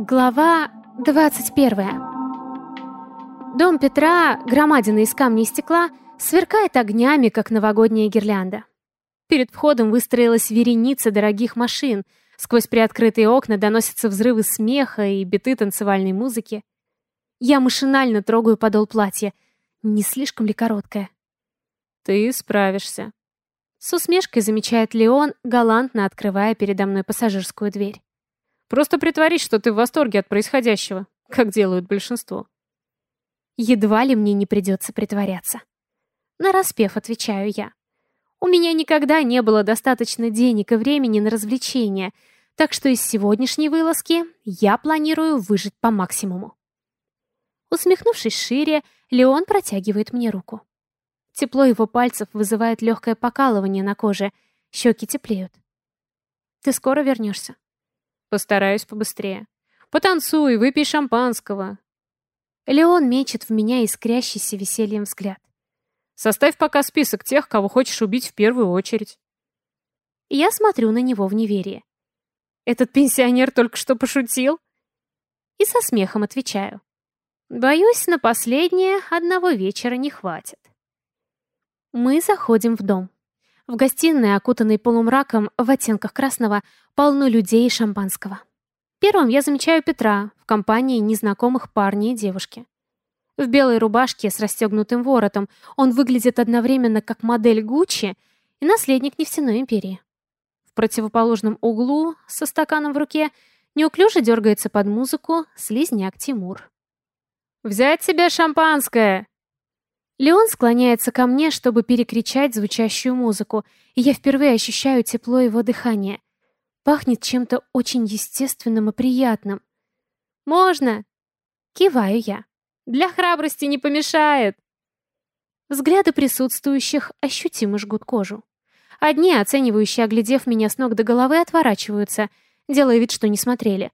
Глава 21. Дом Петра, громадина из камня и стекла, сверкает огнями, как новогодняя гирлянда. Перед входом выстроилась вереница дорогих машин. Сквозь приоткрытые окна доносятся взрывы смеха и биты танцевальной музыки. Я машинально трогаю подол платья. Не слишком ли короткое? «Ты справишься», — с усмешкой замечает Леон, галантно открывая передо мной пассажирскую дверь. Просто притворись, что ты в восторге от происходящего, как делают большинство. Едва ли мне не придется притворяться. Нараспев отвечаю я. У меня никогда не было достаточно денег и времени на развлечения, так что из сегодняшней вылазки я планирую выжить по максимуму. Усмехнувшись шире, Леон протягивает мне руку. Тепло его пальцев вызывает легкое покалывание на коже, щеки теплеют. «Ты скоро вернешься?» Постараюсь побыстрее. Потанцуй, выпей шампанского. Леон мечет в меня искрящийся весельем взгляд. Составь пока список тех, кого хочешь убить в первую очередь. Я смотрю на него в неверии. Этот пенсионер только что пошутил? И со смехом отвечаю. Боюсь, на последнее одного вечера не хватит. Мы заходим в дом. В гостиной, окутанной полумраком в оттенках красного, полно людей и шампанского. Первым я замечаю Петра в компании незнакомых парней и девушки. В белой рубашке с расстегнутым воротом он выглядит одновременно как модель Гуччи и наследник нефтяной империи. В противоположном углу, со стаканом в руке, неуклюже дергается под музыку слизняк Тимур. «Взять себе шампанское!» Леон склоняется ко мне, чтобы перекричать звучащую музыку, и я впервые ощущаю тепло его дыхания. Пахнет чем-то очень естественным и приятным. «Можно!» Киваю я. «Для храбрости не помешает!» Взгляды присутствующих ощутимо жгут кожу. Одни, оценивающие, оглядев меня с ног до головы, отворачиваются, делая вид, что не смотрели.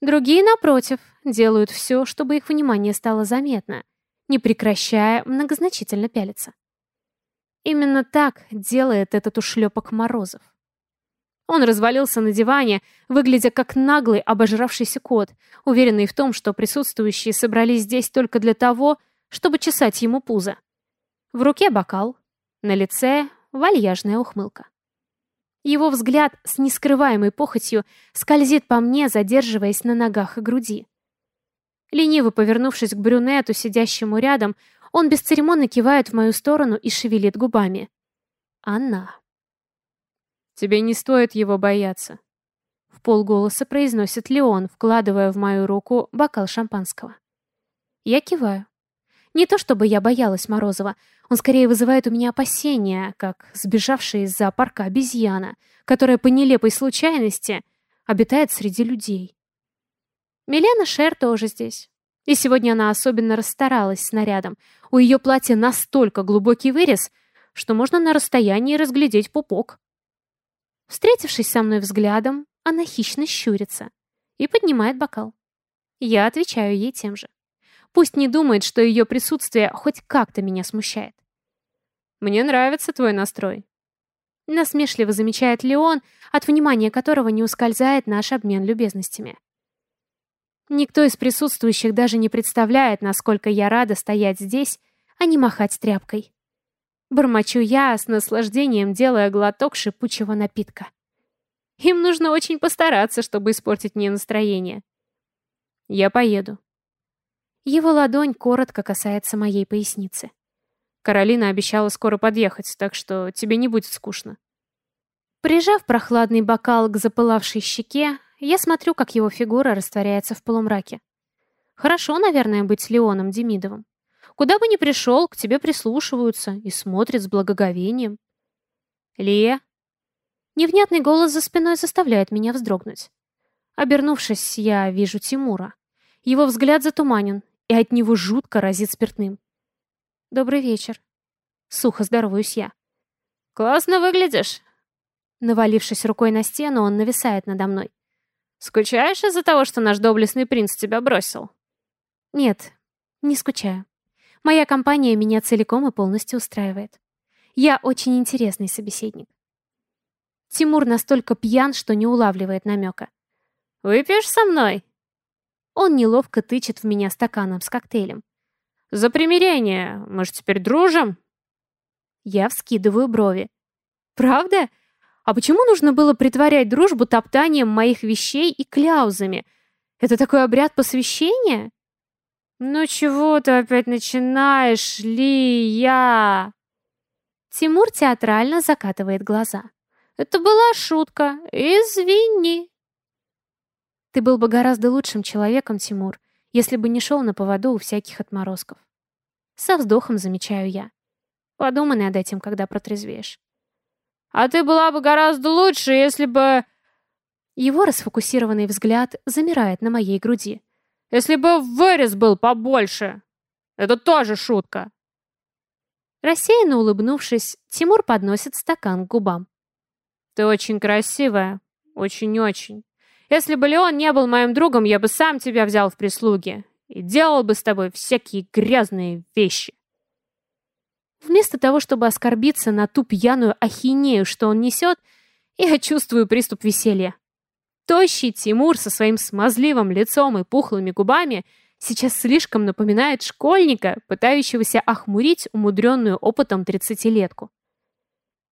Другие, напротив, делают все, чтобы их внимание стало заметно — не прекращая многозначительно пялиться. Именно так делает этот ушлепок Морозов. Он развалился на диване, выглядя как наглый обожравшийся кот, уверенный в том, что присутствующие собрались здесь только для того, чтобы чесать ему пузо. В руке бокал, на лице вальяжная ухмылка. Его взгляд с нескрываемой похотью скользит по мне, задерживаясь на ногах и груди. Лениво повернувшись к брюнету, сидящему рядом, он бесцеремонно кивает в мою сторону и шевелит губами. Она. «Тебе не стоит его бояться», — в полголоса произносит Леон, вкладывая в мою руку бокал шампанского. Я киваю. Не то чтобы я боялась Морозова, он скорее вызывает у меня опасения, как сбежавшая из зоопарка обезьяна, которая по нелепой случайности обитает среди людей. Милена Шер тоже здесь. И сегодня она особенно расстаралась с нарядом. У ее платья настолько глубокий вырез, что можно на расстоянии разглядеть пупок. Встретившись со мной взглядом, она хищно щурится и поднимает бокал. Я отвечаю ей тем же. Пусть не думает, что ее присутствие хоть как-то меня смущает. «Мне нравится твой настрой», — насмешливо замечает Леон, от внимания которого не ускользает наш обмен любезностями. Никто из присутствующих даже не представляет, насколько я рада стоять здесь, а не махать тряпкой. Бормочу я с наслаждением, делая глоток шипучего напитка. Им нужно очень постараться, чтобы испортить мне настроение. Я поеду. Его ладонь коротко касается моей поясницы. Каролина обещала скоро подъехать, так что тебе не будет скучно. Прижав прохладный бокал к запылавшей щеке, я смотрю, как его фигура растворяется в полумраке. Хорошо, наверное, быть с Леоном Демидовым. Куда бы ни пришел, к тебе прислушиваются и смотрят с благоговением. Лия. Невнятный голос за спиной заставляет меня вздрогнуть. Обернувшись, я вижу Тимура. Его взгляд затуманен, и от него жутко разит спиртным. «Добрый вечер». Сухо здороваюсь я. «Классно выглядишь». Навалившись рукой на стену, он нависает надо мной. Скучаешь из-за того, что наш доблестный принц тебя бросил? Нет, не скучаю. Моя компания меня целиком и полностью устраивает. Я очень интересный собеседник. Тимур настолько пьян, что не улавливает намека. «Выпьешь со мной?» Он неловко тычет в меня стаканом с коктейлем. «За примирение! Мы же теперь дружим?» Я вскидываю брови. «Правда? А почему нужно было притворять дружбу топтанием моих вещей и кляузами? Это такой обряд посвящения?» «Ну чего ты опять начинаешь, Лия?» Тимур театрально закатывает глаза. «Это была шутка. Извини». Ты был бы гораздо лучшим человеком, Тимур, если бы не шел на поводу у всяких отморозков. Со вздохом замечаю я. Подумай над этим, когда протрезвеешь. А ты была бы гораздо лучше, если бы... Его расфокусированный взгляд замирает на моей груди. Если бы вырез был побольше. Это тоже шутка. Рассеянно улыбнувшись, Тимур подносит стакан к губам. Ты очень красивая. Очень-очень. Если бы Леон не был моим другом, я бы сам тебя взял в прислуги и делал бы с тобой всякие грязные вещи. Вместо того, чтобы оскорбиться на ту пьяную ахинею, что он несет, я чувствую приступ веселья. Тощий Тимур со своим смазливым лицом и пухлыми губами сейчас слишком напоминает школьника, пытающегося охмурить умудренную опытом тридцатилетку.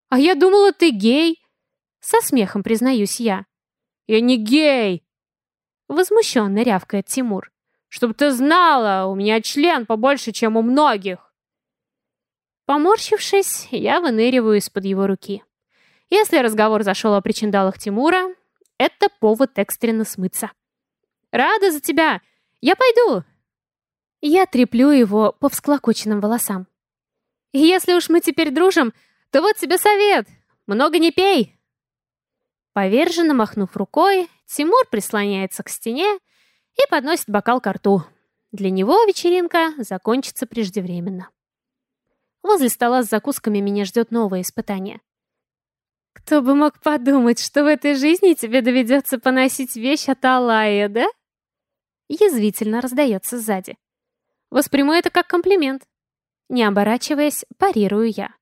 «А я думала, ты гей!» Со смехом признаюсь я. «Я не гей!» Возмущенно рявкает Тимур. «Чтоб ты знала, у меня член побольше, чем у многих!» Поморщившись, я выныриваю из-под его руки. Если разговор зашел о причиндалах Тимура, это повод экстренно смыться. «Рада за тебя! Я пойду!» Я треплю его по всклокоченным волосам. «Если уж мы теперь дружим, то вот тебе совет! Много не пей!» Поверженно махнув рукой, Тимур прислоняется к стене и подносит бокал к рту. Для него вечеринка закончится преждевременно. Возле стола с закусками меня ждет новое испытание. «Кто бы мог подумать, что в этой жизни тебе доведется поносить вещь от Алая, да?» Язвительно раздается сзади. Восприму это как комплимент. Не оборачиваясь, парирую я.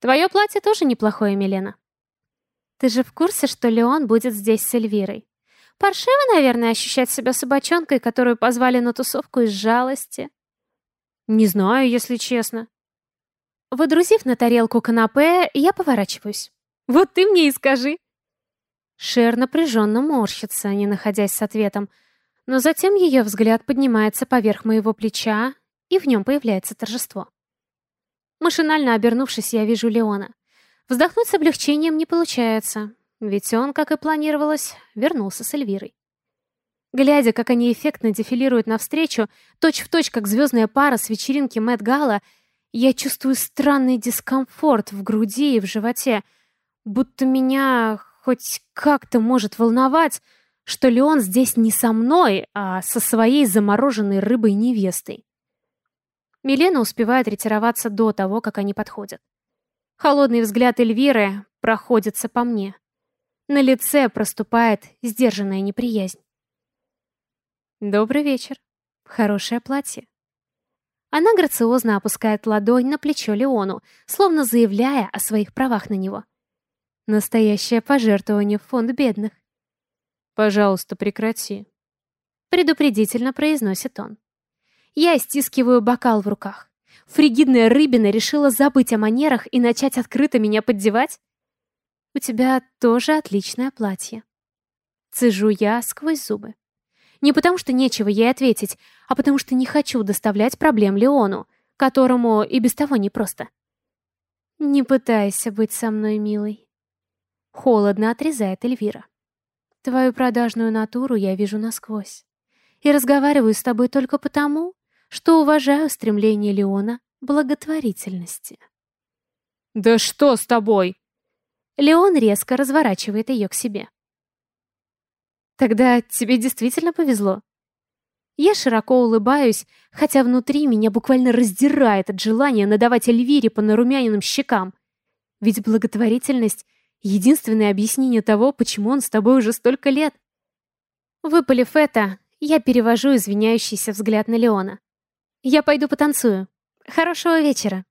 «Твое платье тоже неплохое, Милена». Ты же в курсе, что Леон будет здесь с Эльвирой? Паршиво, наверное, ощущать себя собачонкой, которую позвали на тусовку из жалости. Не знаю, если честно. Выдрузив на тарелку канапе, я поворачиваюсь. Вот ты мне и скажи. Шер напряженно морщится, не находясь с ответом, но затем ее взгляд поднимается поверх моего плеча, и в нем появляется торжество. Машинально обернувшись, я вижу Леона. Вздохнуть с облегчением не получается, ведь он, как и планировалось, вернулся с Эльвирой. Глядя, как они эффектно дефилируют навстречу, точь-в-точь, как звездная пара с вечеринки Мэтт Гала, я чувствую странный дискомфорт в груди и в животе, будто меня хоть как-то может волновать, что Леон здесь не со мной, а со своей замороженной рыбой-невестой. Милена успевает ретироваться до того, как они подходят. Холодный взгляд Эльвиры проходится по мне. На лице проступает сдержанная неприязнь. «Добрый вечер. Хорошее платье». Она грациозно опускает ладонь на плечо Леону, словно заявляя о своих правах на него. Настоящее пожертвование в фонд бедных. «Пожалуйста, прекрати», — предупредительно произносит он. Я стискиваю бокал в руках. Фригидная рыбина решила забыть о манерах и начать открыто меня поддевать? У тебя тоже отличное платье. Цежу я сквозь зубы. Не потому что нечего ей ответить, а потому что не хочу доставлять проблем Леону, которому и без того непросто. Не пытайся быть со мной, милый. Холодно отрезает Эльвира. Твою продажную натуру я вижу насквозь. И разговариваю с тобой только потому, что уважаю стремление Леона благотворительности. «Да что с тобой?» Леон резко разворачивает ее к себе. «Тогда тебе действительно повезло». Я широко улыбаюсь, хотя внутри меня буквально раздирает от желания надавать Эльвире по нарумяненным щекам. Ведь благотворительность — единственное объяснение того, почему он с тобой уже столько лет. Выпалив это, я перевожу извиняющийся взгляд на Леона. Я пойду потанцую. Хорошего вечера.